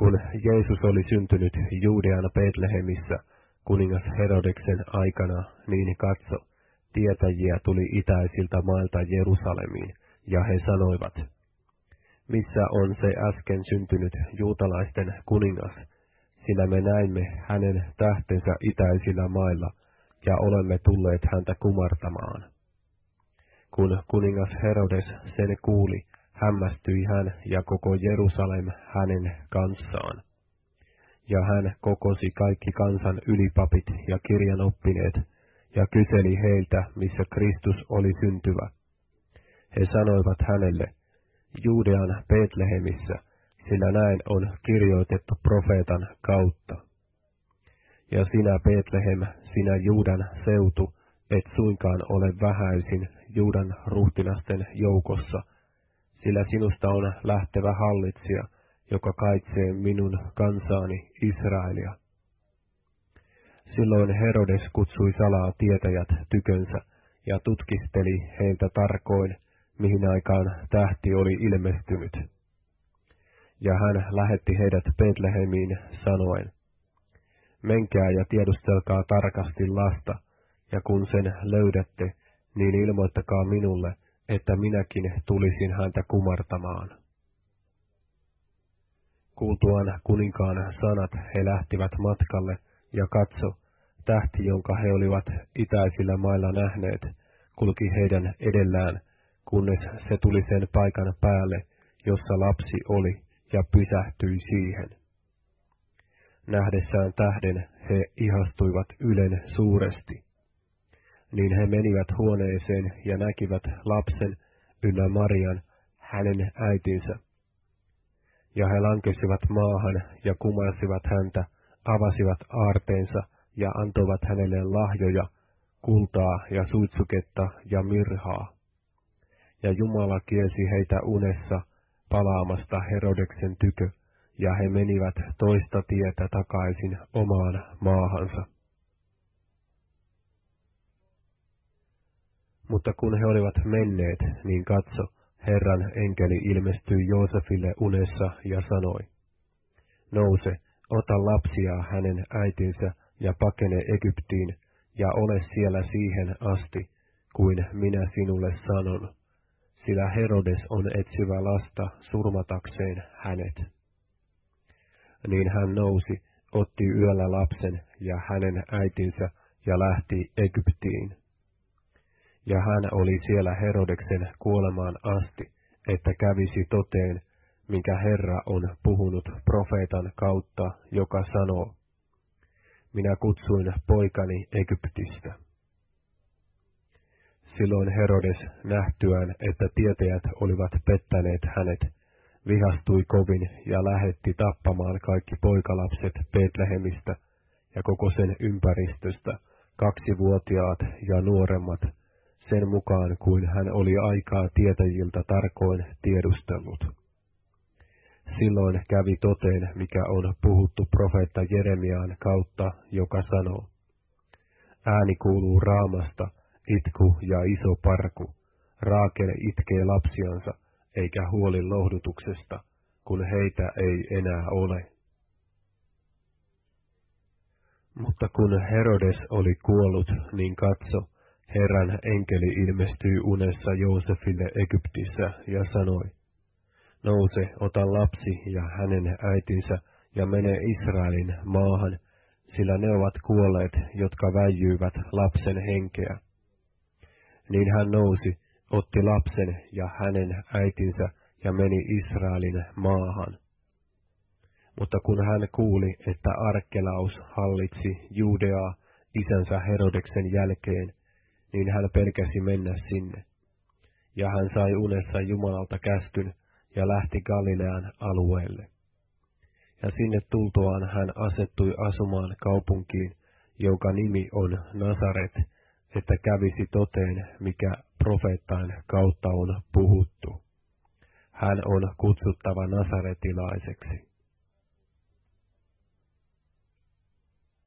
Kun Jeesus oli syntynyt Juudean Betlehemissä kuningas Herodeksen aikana, niin katso, tietäjiä tuli itäisiltä mailta Jerusalemiin, ja he sanoivat, missä on se äsken syntynyt juutalaisten kuningas, sillä me näimme hänen tähtensä itäisillä mailla, ja olemme tulleet häntä kumartamaan. Kun kuningas Herodes sen kuuli, hämmästyi hän ja koko Jerusalem hänen kanssaan. Ja hän kokosi kaikki kansan ylipapit ja kirjanoppineet, ja kyseli heiltä, missä Kristus oli syntyvä. He sanoivat hänelle, Juudean Betlehemissä, sillä näin on kirjoitettu profeetan kautta. Ja sinä Betlehem, sinä Juudan seutu, et suinkaan ole vähäisin Juudan ruhtinasten joukossa, sillä sinusta on lähtevä hallitsija, joka kaitsee minun kansaani Israelia. Silloin Herodes kutsui salaa tietäjät tykönsä ja tutkisteli heiltä tarkoin, mihin aikaan tähti oli ilmestynyt. Ja hän lähetti heidät Betlehemiin sanoen, Menkää ja tiedustelkaa tarkasti lasta, ja kun sen löydätte, niin ilmoittakaa minulle, että minäkin tulisin häntä kumartamaan. Kuultuaan kuninkaan sanat he lähtivät matkalle, ja katso, tähti, jonka he olivat itäisillä mailla nähneet, kulki heidän edellään, kunnes se tuli sen paikan päälle, jossa lapsi oli, ja pysähtyi siihen. Nähdessään tähden he ihastuivat ylen suuresti niin he menivät huoneeseen ja näkivät lapsen ynnä Marian, hänen äitinsä. Ja he lankesivat maahan ja kumarsivat häntä, avasivat aarteensa ja antoivat hänelle lahjoja, kultaa ja suitsuketta ja mirhaa. Ja Jumala kielsi heitä unessa palaamasta Herodeksen tykö, ja he menivät toista tietä takaisin omaan maahansa. Mutta kun he olivat menneet, niin katso, Herran enkeli ilmestyi Joosefille unessa ja sanoi, Nouse, ota lapsia hänen äitinsä ja pakene Egyptiin, ja ole siellä siihen asti, kuin minä sinulle sanon, sillä Herodes on etsivä lasta surmatakseen hänet. Niin hän nousi, otti yöllä lapsen ja hänen äitinsä ja lähti Egyptiin ja hän oli siellä Herodeksen kuolemaan asti, että kävisi toteen, minkä Herra on puhunut profeetan kautta, joka sanoo, minä kutsuin poikani Egyptistä. Silloin Herodes nähtyään, että tietäjät olivat pettäneet hänet, vihastui kovin ja lähetti tappamaan kaikki poikalapset Betlehemistä ja koko sen ympäristöstä, kaksivuotiaat ja nuoremmat, sen mukaan kuin hän oli aikaa tietäjiltä tarkoin tiedustellut. Silloin kävi toteen, mikä on puhuttu profeetta Jeremiaan kautta, joka sanoo, Ääni kuuluu raamasta, itku ja iso parku. Raakele itkee lapsiansa, eikä huoli lohdutuksesta, kun heitä ei enää ole. Mutta kun Herodes oli kuollut, niin katso, Herran enkeli ilmestyi unessa Joosefille Egyptissä ja sanoi, Nouse, ota lapsi ja hänen äitinsä ja mene Israelin maahan, sillä ne ovat kuolleet, jotka väijyivät lapsen henkeä. Niin hän nousi, otti lapsen ja hänen äitinsä ja meni Israelin maahan. Mutta kun hän kuuli, että Arkelaus hallitsi Juudeaa isänsä Herodeksen jälkeen, niin hän pelkäsi mennä sinne. Ja hän sai unessa Jumalalta käskyn ja lähti Galilean alueelle. Ja sinne tultoaan hän asettui asumaan kaupunkiin, jonka nimi on Nasaret, että kävisi toteen, mikä profeettain kautta on puhuttu. Hän on kutsuttava nasaretilaiseksi.